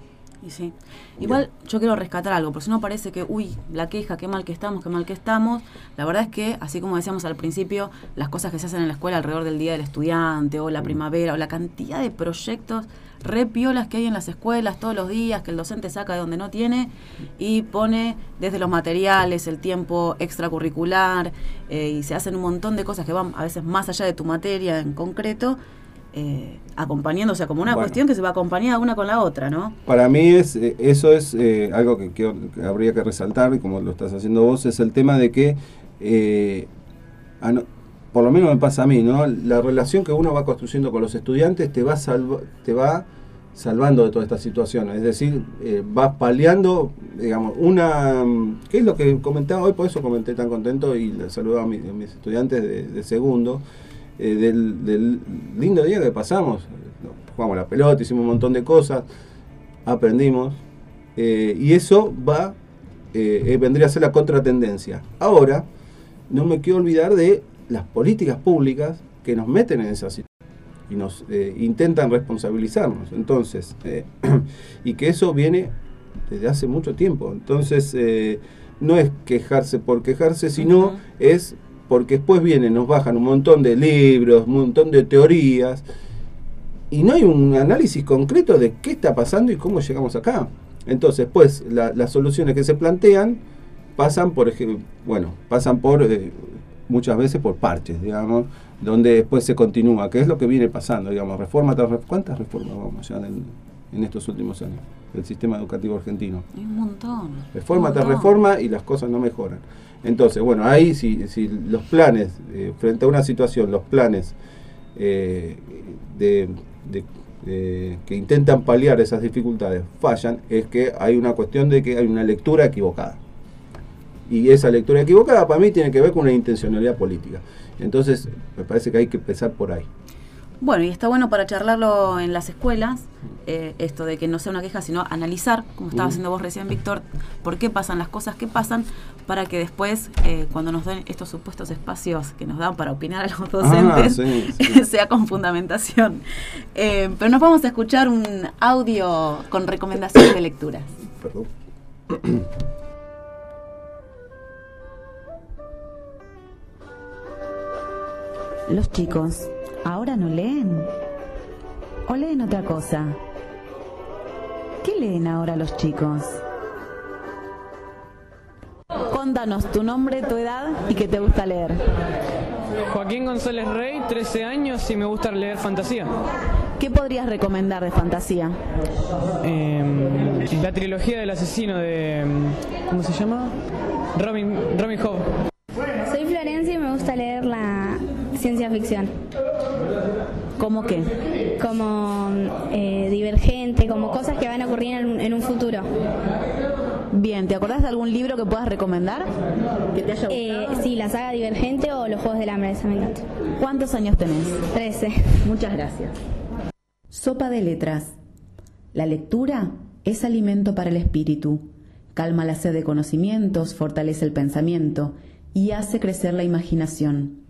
Y sí. Igual yo quiero rescatar algo, porque si no parece que, uy, la queja, qué mal que estamos, qué mal que estamos. La verdad es que, así como decíamos al principio, las cosas que se hacen en la escuela alrededor del Día del Estudiante, o la primavera, o la cantidad de proyectos re piolas que hay en las escuelas todos los días, que el docente saca de donde no tiene y pone desde los materiales, el tiempo extracurricular, eh, y se hacen un montón de cosas que van a veces más allá de tu materia en concreto. Eh, acompañando, o sea, como una Bueno. cuestión que se va acompañada una con la otra, ¿no? Para mí es eh, eso es eh, algo que, que- que habría que resaltar, y como lo estás haciendo vos, es el tema de que, eh, a no- por lo menos me pasa a mí, ¿no? La relación que uno va construyendo con los estudiantes te va, salvando de todas estas situaciones. Es decir, eh, vas paliando, digamos, una... mm, ¿Qué es lo que comentaba hoy? Por eso comenté tan contento y le saludaba a, mi- a mis estudiantes de, segundo, eh, del, lindo día que pasamos. Jugamos la pelota, hicimos un montón de cosas, aprendimos, eh, y eso va, eh, vendría a ser la contratendencia. Ahora, no me quiero olvidar de las políticas públicas que nos meten en esa situación y nos eh, intentan responsabilizarnos. Entonces, eh, y que eso viene desde hace mucho tiempo. Entonces, eh, no es quejarse por quejarse, sino es porque después vienen, nos bajan un montón de libros, un montón de teorías, y no hay un análisis concreto de qué está pasando y cómo llegamos acá. Entonces, pues, la- las soluciones que se plantean pasan por ejemplo, bueno, pasan por muchas veces por parches, digamos, donde después se continúa, que es lo que viene pasando, digamos, reforma tras reforma. ¿Cuántas reformas vamos ya en, en estos últimos años del sistema educativo argentino? Un montón. Reforma un tras reforma y las cosas no mejoran. Entonces, bueno, ahí si, si los planes, eh, frente a una situación, los planes eh, de, de- de- que intentan paliar esas dificultades fallan, es que hay una cuestión de que hay una lectura equivocada. Y esa lectura equivocada para mí tiene que ver con una intencionalidad política. Entonces, me parece que hay que empezar por ahí. Bueno, y está bueno para charlarlo en las escuelas, eh, esto de que no sea una queja, sino analizar, como estaba haciendo vos recién, Víctor, por qué pasan las cosas que pasan, para que después, eh, cuando nos den estos supuestos espacios que nos dan para opinar a los docentes, sí, sí. sea con fundamentación. Eh, pero nos vamos a escuchar un audio con recomendaciones de lecturas. Perdón. Los chicos, ¿ahora no leen? ¿O leen otra cosa? ¿Qué leen ahora los chicos? Contanos tu nombre, tu edad y qué te gusta leer. Joaquín González Rey, 13 años y me gusta leer fantasía. ¿Qué podrías recomendar de fantasía? Em, la trilogía del asesino de... em, ¿Cómo se llama? Robin, Robin Hood. Soy Florencia y me ficción. ¿Cómo qué? Como eh, divergente, como cosas que van a ocurrir en, un- en un futuro. Bien, ¿te acordás de algún libro que puedas recomendar? Que te haya Eh, sí, la saga Divergente o Los Juegos del Hambre, esa me encanta. ¿Cuántos años tenés? 13. Muchas gracias. Sopa de letras. La lectura es alimento para el espíritu. Calma la sed de conocimientos, fortalece el pensamiento y hace crecer la imaginación.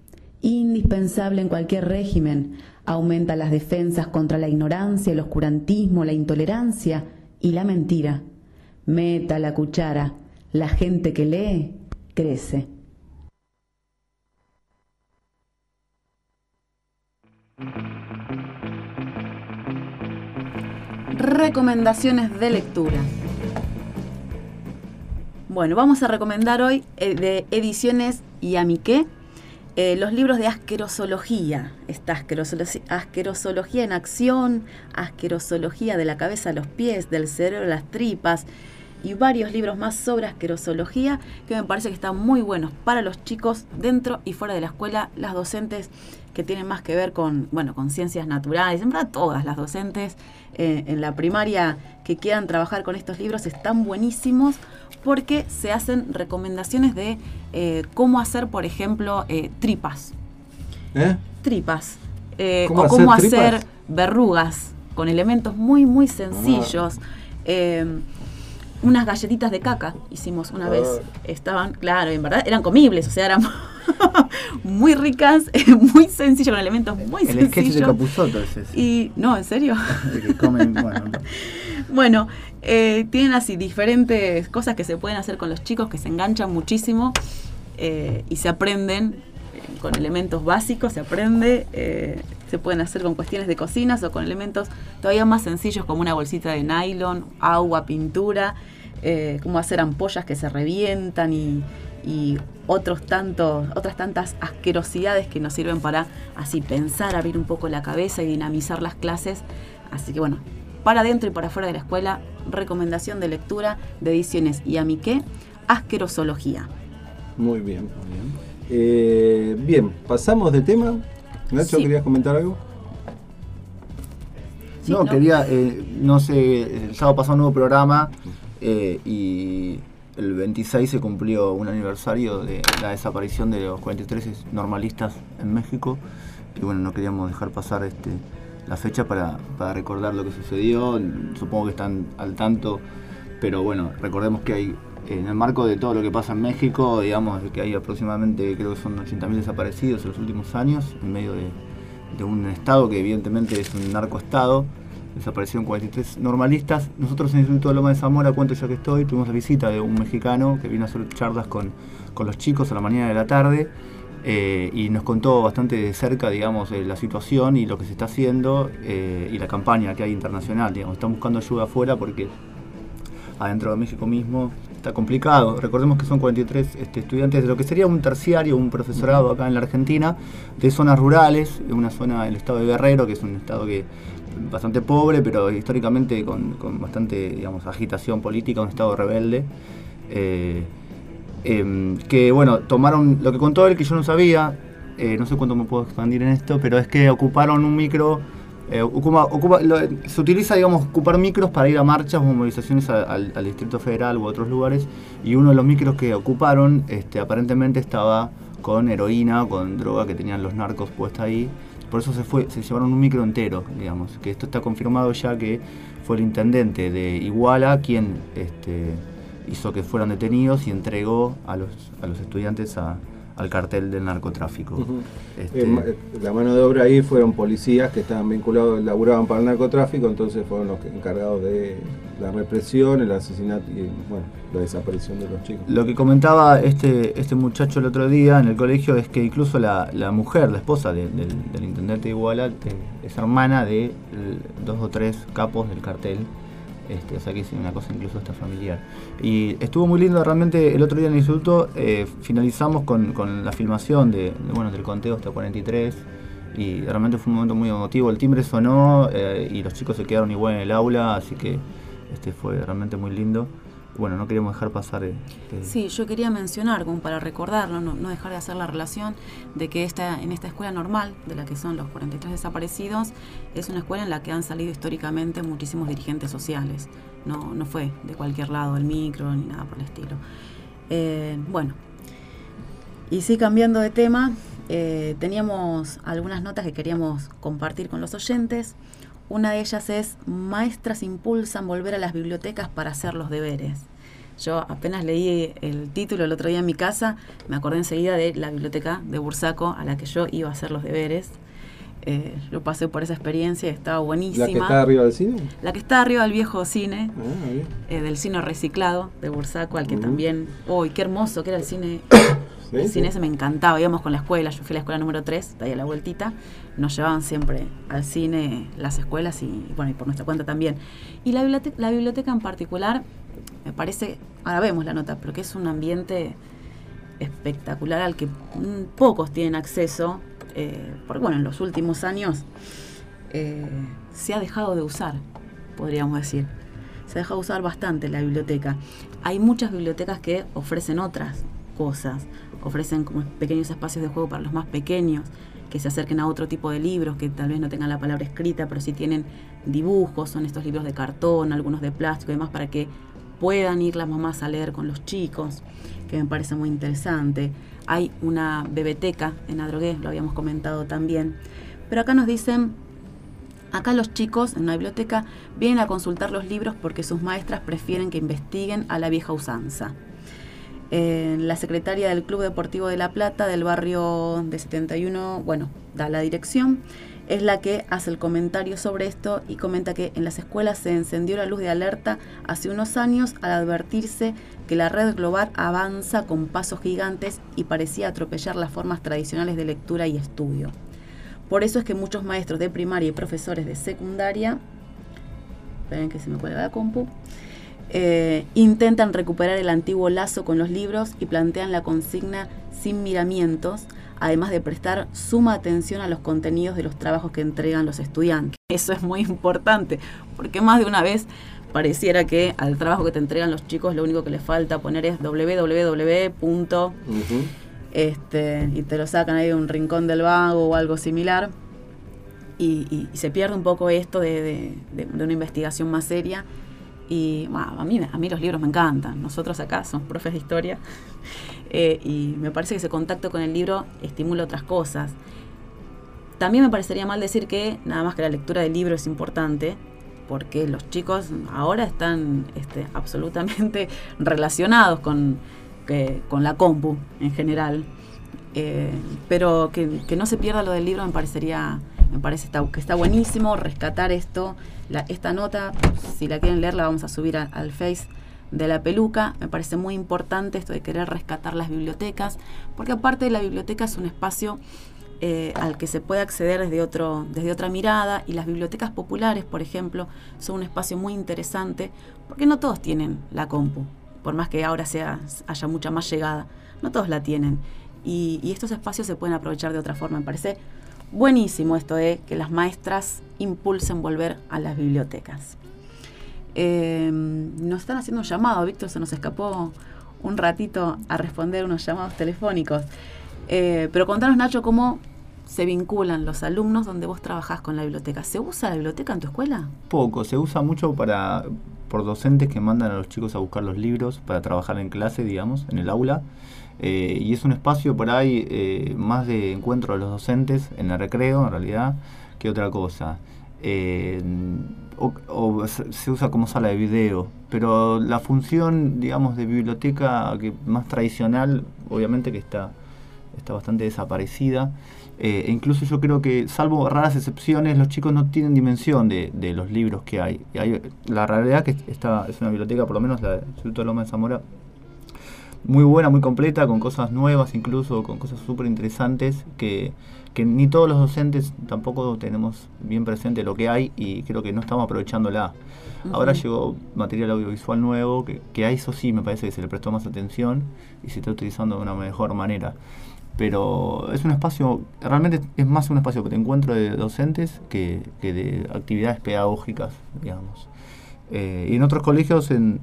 Indispensable en cualquier régimen, aumenta las defensas contra la ignorancia, el oscurantismo, la intolerancia y la mentira. Meta la cuchara. La gente que lee crece. Recomendaciones de lectura. Bueno, vamos a recomendar hoy eh, de Ediciones y Amiqué eh, los libros de asquerosología. Esta asquerosolo- asquerosología en acción, asquerosología de la cabeza a los pies, del cerebro a las tripas y varios libros más sobre asquerosología que me parece que están muy buenos para los chicos dentro y fuera de la escuela, las docentes que tienen más que ver con, bueno, con ciencias naturales, en verdad todas las docentes eh, en la primaria que quieran trabajar con estos libros están buenísimos porque se hacen recomendaciones de eh, cómo hacer, por ejemplo, eh, tripas. ¿Eh? Tripas. eh, ¿Cómo o hacer cómo tripas? hacer verrugas con elementos muy, muy sencillos. Eh, unas galletitas de caca hicimos una vez. Ah. Estaban, claro, en verdad eran comibles, o sea, eran muy ricas, muy sencillas, con elementos muy El sketch de sencillos. Capuzotto es ese. Y, no, ¿en serio? Que comen, bueno, Bueno, eh, tienen así diferentes cosas que se pueden hacer con los chicos que se enganchan muchísimo eh, y se aprenden eh, con elementos básicos, se aprende, se pueden hacer con cuestiones de cocinas o con elementos todavía más sencillos como una bolsita de nylon, agua, pintura, eh, cómo hacer ampollas que se revientan y, y otros tantos, otras tantas asquerosidades que nos sirven para así pensar, abrir un poco la cabeza y dinamizar las clases. Así que bueno, para adentro y para afuera de la escuela, recomendación de lectura de ediciones y Amiqué, asquerosología. Muy bien. Muy bien. Eh, bien, pasamos de tema. Nacho, Sí. ¿querías comentar algo? no, quería, eh, no sé, el sábado pasó un nuevo programa eh, y el 26 se cumplió un aniversario de la desaparición de los 43 normalistas en México y bueno, no queríamos dejar pasar este, la fecha para, para recordar lo que sucedió, supongo que están al tanto, pero bueno, recordemos que hay en el marco de todo lo que pasa en México, digamos que hay aproximadamente, creo que son 80.000 desaparecidos en los últimos años, en medio de, un estado que evidentemente es un narcoestado. Desaparecieron 43 normalistas. Nosotros en el Instituto de Loma de Zamora, cuento ya que estoy, tuvimos la visita de un mexicano que vino a hacer charlas con, con los chicos a la mañana de la tarde eh, y nos contó bastante de cerca, digamos, eh, la situación y lo que se está haciendo eh, y la campaña que hay internacional. Digamos, están buscando ayuda afuera porque adentro de México mismo está complicado. Recordemos que son 43 este, estudiantes de lo que sería un terciario, un profesorado acá en la Argentina, de zonas rurales, una zona del estado de Guerrero, que es un estado que bastante pobre, pero históricamente con, con bastante digamos, agitación política, un estado rebelde. Em, que bueno, tomaron lo que contó él que yo no sabía, eh, no sé cuánto me puedo expandir en esto, pero es que ocuparon un micro eh, se utiliza, digamos, ocupar micros para ir a marchas o movilizaciones al, Distrito Federal u otros lugares. Y uno de los micros que ocuparon, este, aparentemente estaba con heroína, con droga que tenían los narcos puesta ahí. Por eso se fue, se llevaron un micro entero, digamos. Que esto está confirmado ya que fue el intendente de Iguala quien este, hizo que fueran detenidos y entregó a los, a los estudiantes a- al cartel del narcotráfico. Este, Eh, eh, la mano de obra ahí fueron policías que estaban vinculados, laburaban para el narcotráfico, entonces fueron los encargados de la represión, el asesinato y bueno, la desaparición de los chicos. Lo que comentaba este, este muchacho el otro día en el colegio es que incluso la, la mujer, la esposa de- del, del intendente de Iguala, es hermana de dos o tres capos del cartel. Este, o sea que es una cosa incluso hasta familiar. Y estuvo muy lindo, realmente el otro día en el instituto eh, finalizamos con, con la filmación de, bueno, del conteo hasta 43 y realmente fue un momento muy emotivo. El timbre sonó eh, y los chicos se quedaron igual en el aula, así que este fue realmente muy lindo. Bueno, no queremos dejar pasar... eh, eh, Sí, yo quería mencionar, como para recordarlo, no, no dejar de hacer la relación de que esta, en esta escuela normal, de la que son los 43 desaparecidos, es una escuela en la que han salido históricamente muchísimos dirigentes sociales. No, no fue de cualquier lado el micro ni nada por el estilo. Eh, bueno, y sí, cambiando de tema, eh, teníamos algunas notas que queríamos compartir con los oyentes. Una de ellas es, maestras impulsan volver a las bibliotecas para hacer los deberes. Yo apenas leí el título el otro día en mi casa, me acordé enseguida de la biblioteca de Bursaco a la que yo iba a hacer los deberes. Eh, yo pasé por esa experiencia y estaba buenísima. ¿La que está arriba del cine? La que está arriba del viejo cine, Ah, bien. eh, del cine reciclado de Bursaco, al que Ujú. también, uy, qué hermoso que era el cine. Sí, el cine ese me encantaba, íbamos con la escuela, yo fui a la escuela número 3, de ahí a la vueltita, nos llevaban siempre al cine las escuelas y, bueno, y por nuestra cuenta también. Y la biblioteca, la en particular, me parece, ahora vemos la nota, pero que es un ambiente espectacular al que mm, pocos tienen acceso, eh, porque bueno, en los últimos años eh, se ha dejado de usar, podríamos decir. Se ha dejado de usar bastante la biblioteca. Hay muchas bibliotecas que ofrecen otras cosas, ofrecen como pequeños espacios de juego para los más pequeños, que se acerquen a otro tipo de libros, que tal vez no tengan la palabra escrita, pero sí tienen dibujos, son estos libros de cartón, algunos de plástico y demás, para que puedan ir las mamás a leer con los chicos, que me parece muy interesante. Hay una bebeteca en Adrogué, lo habíamos comentado también. Pero acá nos dicen, acá los chicos en una biblioteca vienen a consultar los libros porque sus maestras prefieren que investiguen a la vieja usanza. La secretaria del Club Deportivo de La Plata del barrio de 71, bueno, da la dirección, es la que hace el comentario sobre esto y comenta que en las escuelas se encendió la luz de alerta hace unos años al advertirse que la red global avanza con pasos gigantes y parecía atropellar las formas tradicionales de lectura y estudio. Por eso es que muchos maestros de primaria y profesores de secundaria, esperen que se me cuelga la compu, eh, intentan recuperar el antiguo lazo con los libros y plantean la consigna sin miramientos, además de prestar suma atención a los contenidos de los trabajos que entregan los estudiantes. Eso es muy importante, porque más de una vez pareciera que al trabajo que te entregan los chicos lo único que les falta poner es www. Este, y te lo sacan ahí de un rincón del vago o algo similar. Y, y- y se pierde un poco esto de, de- de- de una investigación más seria. Y bueno, a, mí, a mí los libros me encantan. Nosotros acá somos profes de historia. Eh, y me parece que ese contacto con el libro estimula otras cosas. También me parecería mal decir que nada más que la lectura del libro es importante, porque los chicos ahora están este, absolutamente relacionados con, con la compu en general. Eh, pero que, que no se pierda lo del libro me parecería me parece que está buenísimo rescatar esto esta nota si la quieren leer la vamos a subir al face de la peluca me parece muy importante esto de querer rescatar las bibliotecas porque aparte la biblioteca es un espacio eh, al que se puede acceder desde otro desde otra mirada y las bibliotecas populares por ejemplo son un espacio muy interesante porque no todos tienen la compu por más que ahora sea haya mucha más llegada no todos la tienen y estos espacios se pueden aprovechar de otra forma. Me parece buenísimo esto de que las maestras impulsen volver a las bibliotecas. Eh, nos están haciendo un llamado, Víctor, se nos escapó un ratito a responder unos llamados telefónicos. Eh, pero contanos, Nacho, cómo se vinculan los alumnos donde vos trabajás con la biblioteca. ¿Se usa la biblioteca en tu escuela? Poco, se usa mucho para por docentes que mandan a los chicos a buscar los libros para trabajar en clase, digamos, en el aula. Eh, y es un espacio por ahí eh, más de encuentro de los docentes en el recreo, en realidad, que otra cosa. Eh, o, se usa como sala de video, pero la función, digamos, de biblioteca que más tradicional, obviamente que está, está bastante desaparecida. E incluso yo creo que, salvo raras excepciones, los chicos no tienen dimensión de, de los libros que hay. La realidad que esta es una biblioteca, por lo menos la Instituto de Loma de Zamora, muy buena, muy completa, con cosas nuevas, incluso con cosas súper interesantes, que, que ni todos los docentes tampoco tenemos bien presente lo que hay y creo que no estamos aprovechándola. Ahora Ujú. llegó material audiovisual nuevo, que, que a eso sí me parece que se le prestó más atención y se está utilizando de una mejor manera. Pero es un espacio, realmente es más un espacio que te encuentro de docentes que, que de actividades pedagógicas, digamos. Eh, y en otros colegios, en,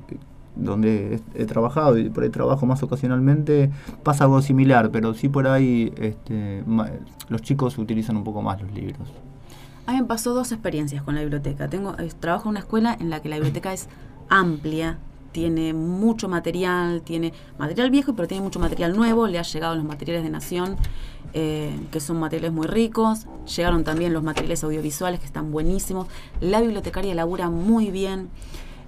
donde he, trabajado y por ahí trabajo más ocasionalmente, pasa algo similar, pero sí por ahí este, los chicos utilizan un poco más los libros. A mí me pasó dos experiencias con la biblioteca. Tengo, eh, trabajo en una escuela en la que la biblioteca es amplia, tiene mucho material, tiene material viejo, pero tiene mucho material nuevo. Le ha llegado los materiales de Nación, eh, que son materiales muy ricos. Llegaron también los materiales audiovisuales, que están buenísimos. La bibliotecaria labura muy bien.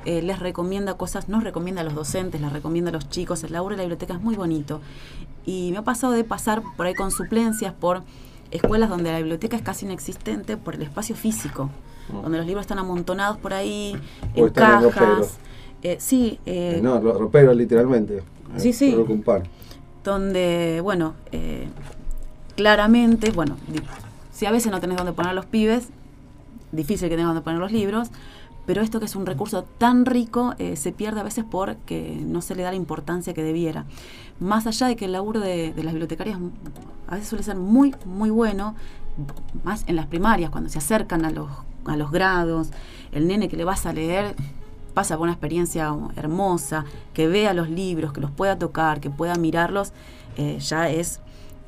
Eh, les recomienda cosas, nos recomienda a los docentes, les recomienda a los chicos. El laburo de la biblioteca es muy bonito. Y me ha pasado de pasar por ahí con suplencias por escuelas donde la biblioteca es casi inexistente por el espacio físico, donde los libros están amontonados por ahí, O en están en roperos. cajas. Eh, sí, eh, no, ro- ropero literalmente. Sí, sí. donde, bueno, claramente, bueno, si a veces no tenés dónde poner los pibes, difícil que tengas dónde poner los libros, pero esto que es un recurso tan rico eh, se pierde a veces porque no se le da la importancia que debiera. Más allá de que el laburo de, las bibliotecarias a veces suele ser muy, muy bueno, más en las primarias, cuando se acercan a los, a los grados, el nene que le vas a leer pasa por una experiencia hermosa, que vea los libros, que los pueda tocar, que pueda mirarlos, eh, ya es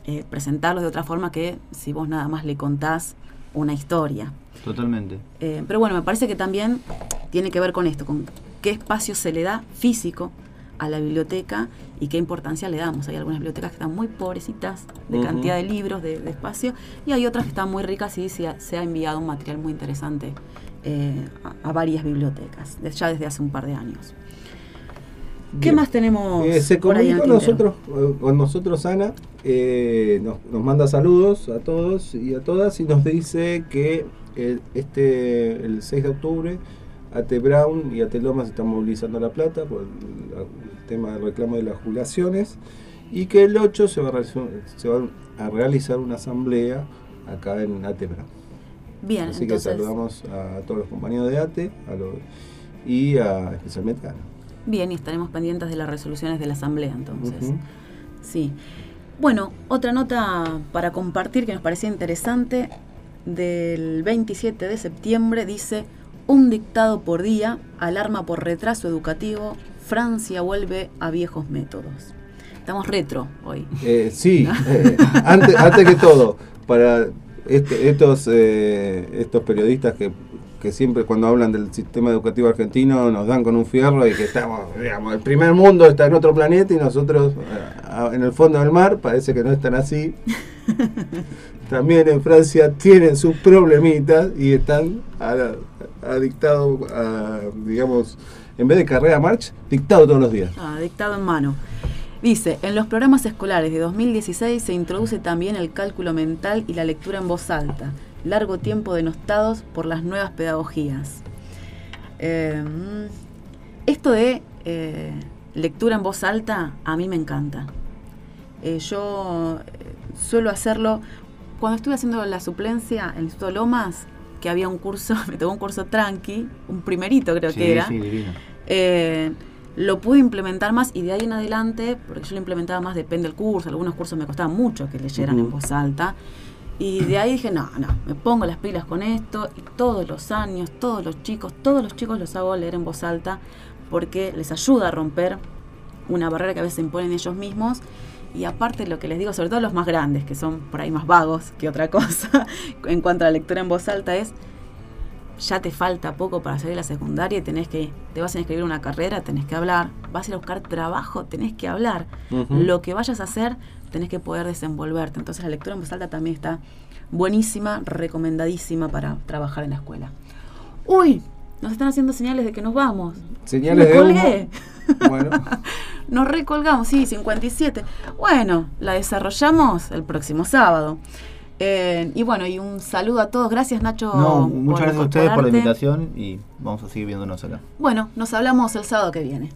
eh, presentarlos de otra forma que si vos nada más le contás una historia. Totalmente. Eh, pero bueno, me parece que también tiene que ver con esto, con qué espacio se le da físico a la biblioteca y qué importancia le damos. Hay algunas bibliotecas que están muy pobrecitas de cantidad de libros, de, de espacio, y hay otras que están muy ricas y se ha, se ha enviado un material muy interesante eh, a, a varias bibliotecas, ya desde hace un par de años. ¿Qué Bien. más tenemos? Eh, se comunicó tintero? nosotros, con nosotros Ana, eh, nos, nos manda saludos a todos y a todas y nos dice que este, el 6 de octubre AT Brown y AT Lomas están movilizando la plata por el, tema del reclamo de las jubilaciones y que el 8 se va a realizar, se va a realizar una asamblea acá en AT Brown. Bien, Así entonces, que saludamos a todos los compañeros de ATE a los- y a, especialmente a Ana. bien, y estaremos pendientes de las resoluciones de la Asamblea entonces. Sí. Bueno, otra nota para compartir que nos parecía interesante del 27 de septiembre dice un dictado por día, alarma por retraso educativo, Francia vuelve a viejos métodos. Estamos retro hoy. Eh, sí, eh, antes, antes que todo, para este- estos, eh, estos periodistas que, que siempre cuando hablan del sistema educativo argentino nos dan con un fierro y que estamos, digamos, el primer mundo está en otro planeta y nosotros eh, en el fondo del mar, parece que no están así. También en Francia tienen sus problemitas y están a, a digamos, en vez de carrera march, dictado todos los días. Ah, dictado en mano. Dice, en los programas escolares de 2016 se introduce también el cálculo mental y la lectura en voz alta, largo tiempo denostados por las nuevas pedagogías. Eh, esto de eh, lectura en voz alta a mí me encanta. Eh, yo suelo hacerlo cuando estuve haciendo la suplencia en el Instituto Lomas, que había un curso, me tocó un curso tranqui, un primerito creo Sí, que era. sí, divino. Eh, lo pude implementar más y de ahí en adelante, porque yo lo implementaba más, depende del curso, algunos cursos me costaban mucho que leyeran en Ujú. voz alta. Y de ahí dije, no, no, me pongo las pilas con esto y todos los años, todos los chicos, todos los chicos los hago leer en voz alta porque les ayuda a romper una barrera que a veces imponen ellos mismos. Y aparte lo que les digo, sobre todo los más grandes, que son por ahí más vagos que otra cosa, en cuanto a la lectura en voz alta, es ya te falta poco para salir a la secundaria y tenés que, te vas a inscribir a una carrera, tenés que hablar, vas a ir a buscar trabajo, tenés que hablar. Lo que vayas a hacer, tenés que poder desenvolverte. Entonces la lectura en voz alta también está buenísima, recomendadísima para trabajar en la escuela. Uy, nos están haciendo señales de que nos vamos. Señales de humo. Bueno, Nos recolgamos, sí, 57. Bueno, la desarrollamos el próximo sábado. Eh, y bueno, y un saludo a todos. Gracias, Nacho. No, muchas gracias a ustedes por la invitación y vamos a seguir viéndonos acá. Bueno, nos hablamos el sábado que viene.